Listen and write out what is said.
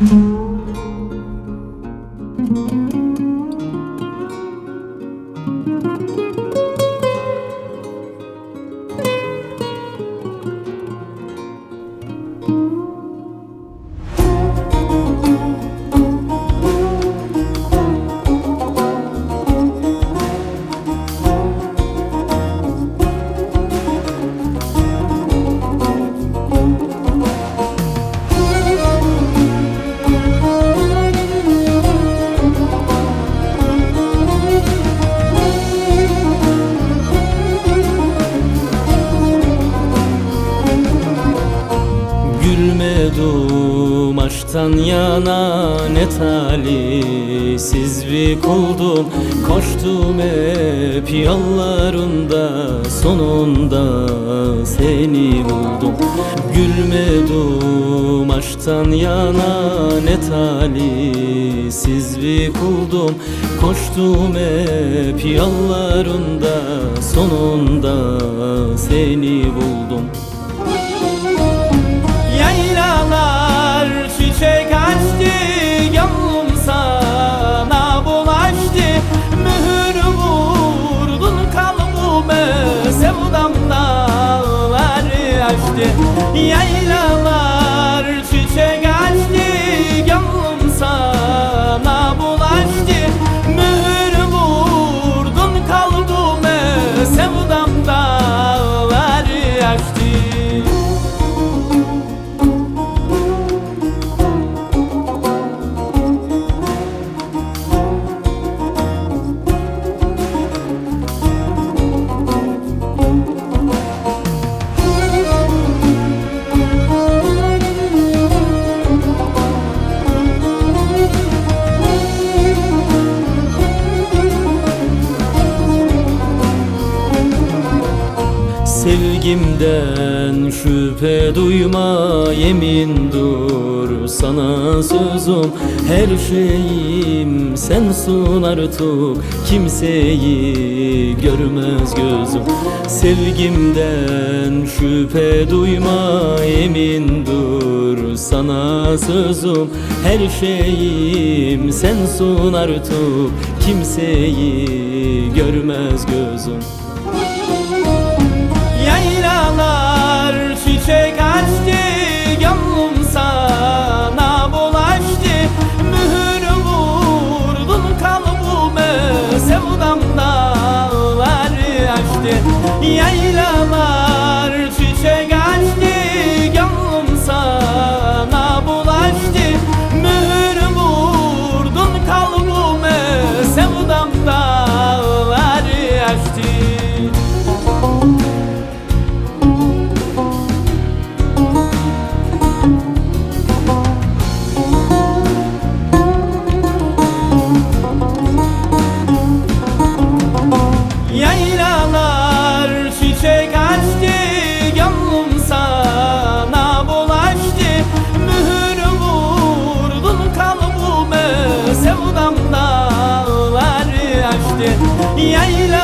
Mm-hmm. Gülmedim aşktan yana ne talihsiz bir kuldum. Koştum hep yollarında sonunda seni buldum. Gülmedim aşktan yana ne talihsiz bir kuldum. Koştum hep yollarında sonunda seni buldum 哎 Sevgimden şüphe duyma yemin dur sana sözüm. Her şeyim sensin artık kimseyi görmez gözüm. Sevgimden şüphe duyma yemin dur sana sözüm. Her şeyim sensin artık kimseyi görmez gözüm ay. I love you.